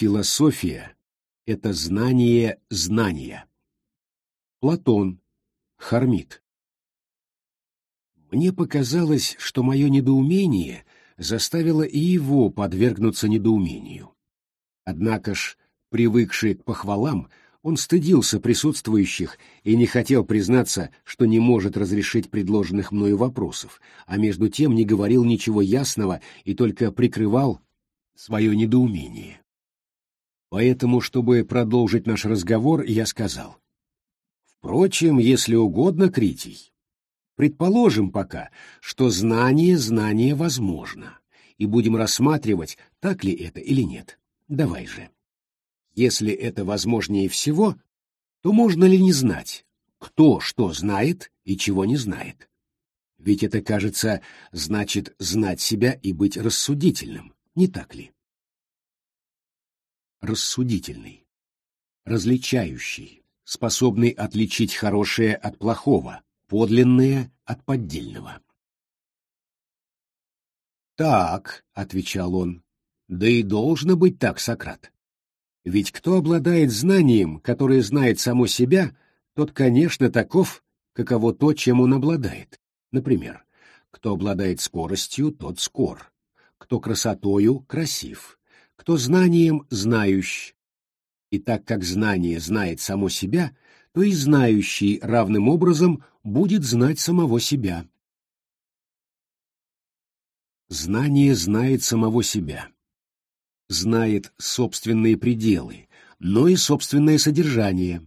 Философия — это знание знания. Платон, Хармит. Мне показалось, что мое недоумение заставило и его подвергнуться недоумению. Однако ж, привыкший к похвалам, он стыдился присутствующих и не хотел признаться, что не может разрешить предложенных мною вопросов, а между тем не говорил ничего ясного и только прикрывал свое недоумение. Поэтому, чтобы продолжить наш разговор, я сказал. Впрочем, если угодно, Критий, предположим пока, что знание знание возможно, и будем рассматривать, так ли это или нет. Давай же. Если это возможнее всего, то можно ли не знать, кто что знает и чего не знает? Ведь это, кажется, значит знать себя и быть рассудительным, не так ли? Рассудительный, различающий, способный отличить хорошее от плохого, подлинное от поддельного. «Так», — отвечал он, — «да и должно быть так, Сократ. Ведь кто обладает знанием, которое знает само себя, тот, конечно, таков, каково то, чем он обладает. Например, кто обладает скоростью, тот скор, кто красотою — красив, кто знанием — знающ. И так как знание знает само себя, то и знающий равным образом будет знать самого себя. Знание знает самого себя знает собственные пределы, но и собственное содержание.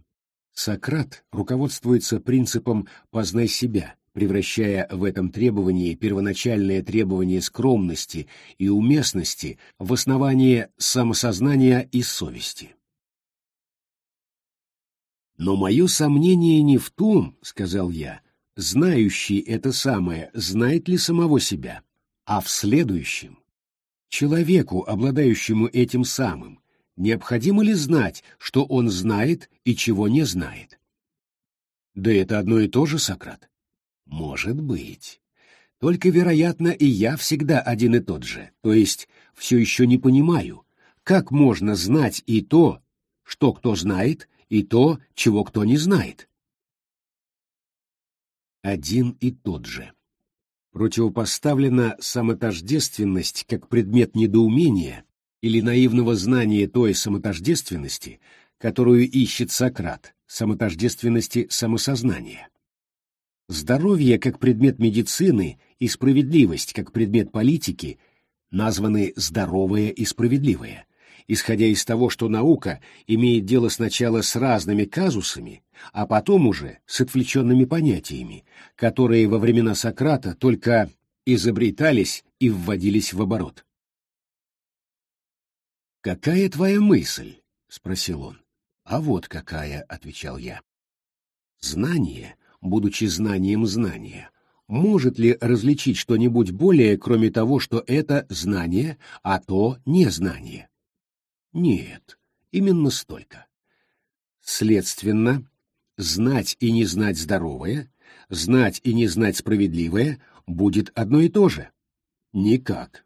Сократ руководствуется принципом «познай себя», превращая в этом требовании первоначальное требование скромности и уместности в основание самосознания и совести. «Но мое сомнение не в том, — сказал я, — знающий это самое знает ли самого себя, а в следующем. Человеку, обладающему этим самым, необходимо ли знать, что он знает и чего не знает? Да это одно и то же, Сократ. Может быть. Только, вероятно, и я всегда один и тот же, то есть все еще не понимаю, как можно знать и то, что кто знает, и то, чего кто не знает. Один и тот же противопоставлена самотождественность как предмет недоумения или наивного знания той самотождественности, которую ищет Сократ, самотождественности самосознания. Здоровье как предмет медицины и справедливость как предмет политики названы «здоровое» и «справедливое», исходя из того, что наука имеет дело сначала с разными казусами, а потом уже с отвлеченными понятиями, которые во времена Сократа только изобретались и вводились в оборот. «Какая твоя мысль?» — спросил он. «А вот какая», — отвечал я. «Знание, будучи знанием знания, может ли различить что-нибудь более, кроме того, что это знание, а то незнание? Нет, именно столько. Следственно, знать и не знать здоровое, знать и не знать справедливое будет одно и то же. Никак.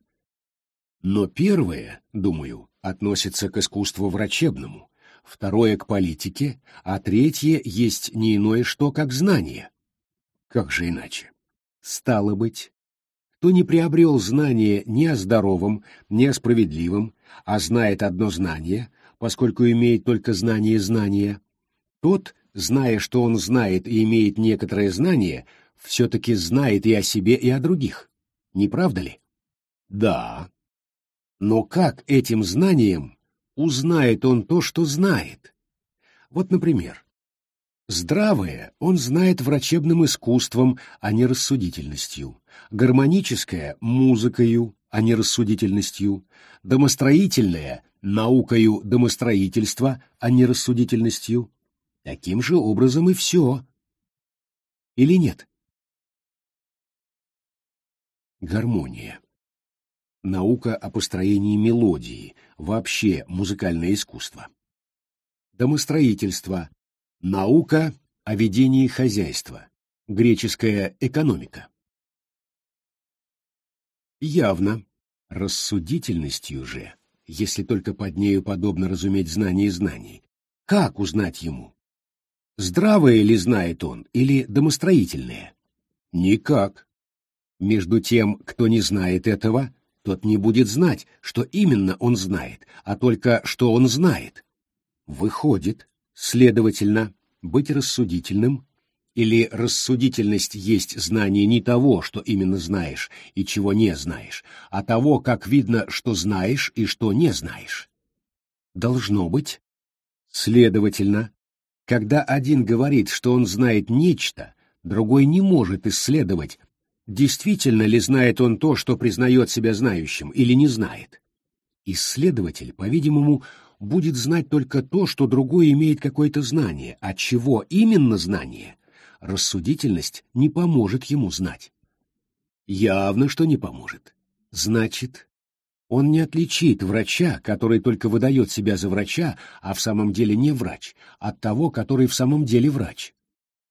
Но первое, думаю, относится к искусству врачебному, второе — к политике, а третье есть не иное что, как знание. Как же иначе? Стало быть, кто не приобрел знание ни о здоровом, ни о справедливом, а знает одно знание, поскольку имеет только знание знания, тот, зная, что он знает и имеет некоторое знание, все-таки знает и о себе, и о других. Не правда ли? Да. Но как этим знанием узнает он то, что знает? Вот, например, здравое он знает врачебным искусством, а не рассудительностью, гармоническое — музыкою, а не рассудительностью, домостроительное — наукою домостроительства, а не рассудительностью, Таким же образом и все. Или нет? Гармония. Наука о построении мелодии, вообще музыкальное искусство. Домостроительство. Наука о ведении хозяйства. Греческая экономика. Явно, рассудительностью же если только под нею подобно разуметь знание знаний. Как узнать ему? Здравое ли знает он или домостроительное? Никак. Между тем, кто не знает этого, тот не будет знать, что именно он знает, а только что он знает. Выходит, следовательно, быть рассудительным или рассудительность есть знание не того, что именно знаешь и чего не знаешь, а того, как видно, что знаешь и что не знаешь? Должно быть. Следовательно, когда один говорит, что он знает нечто, другой не может исследовать, действительно ли знает он то, что признает себя знающим, или не знает. Исследователь, по-видимому, будет знать только то, что другой имеет какое-то знание, а чего именно знание, рассудительность не поможет ему знать. Явно, что не поможет. Значит, он не отличит врача, который только выдает себя за врача, а в самом деле не врач, от того, который в самом деле врач.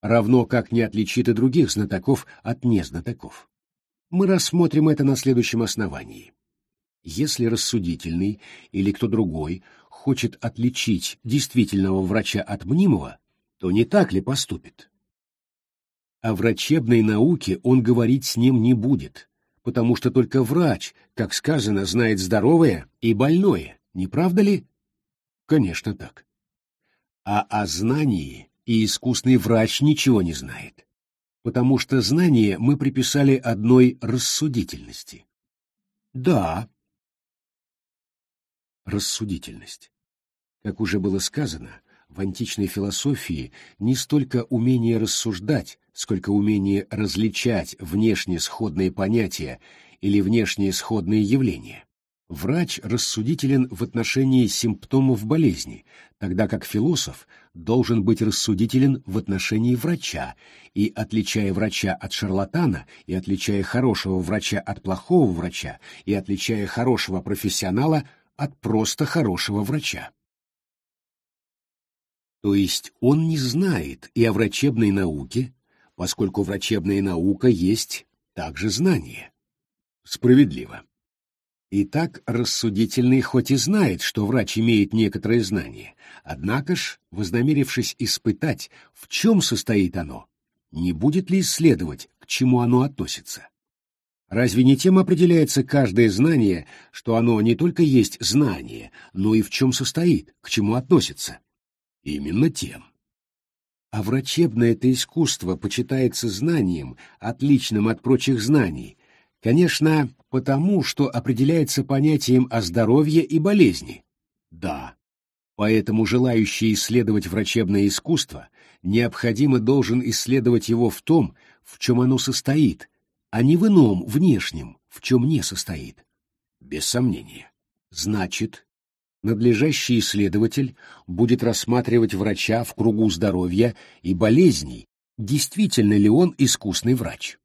Равно как не отличит и других знатоков от незнатоков. Мы рассмотрим это на следующем основании. Если рассудительный или кто другой хочет отличить действительного врача от мнимого, то не так ли поступит? О врачебной науке он говорить с ним не будет, потому что только врач, как сказано, знает здоровое и больное, не правда ли? Конечно так. А о знании и искусный врач ничего не знает, потому что знание мы приписали одной рассудительности. Да. Рассудительность. Как уже было сказано, в античной философии не столько умение рассуждать, сколько умение различать внешне сходные понятия или внешние сходные явления. Врач рассудителен в отношении симптомов болезни, тогда как философ должен быть рассудителен в отношении врача, и, отличая врача от шарлатана, и отличая хорошего врача от плохого врача, и отличая хорошего профессионала от просто хорошего врача. То есть он не знает и о врачебной науке, поскольку врачебная наука есть также знание. Справедливо. Итак, рассудительный хоть и знает, что врач имеет некоторое знание, однако ж, вознамерившись испытать, в чем состоит оно, не будет ли исследовать, к чему оно относится. Разве не тем определяется каждое знание, что оно не только есть знание, но и в чем состоит, к чему относится? Именно тем. А врачебное это искусство почитается знанием, отличным от прочих знаний, конечно, потому, что определяется понятием о здоровье и болезни. Да, поэтому желающий исследовать врачебное искусство необходимо должен исследовать его в том, в чем оно состоит, а не в ином, внешнем, в чем не состоит. Без сомнения. Значит, надлежащий исследователь будет рассматривать врача в кругу здоровья и болезней, действительно ли он искусный врач.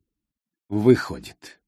Выходит,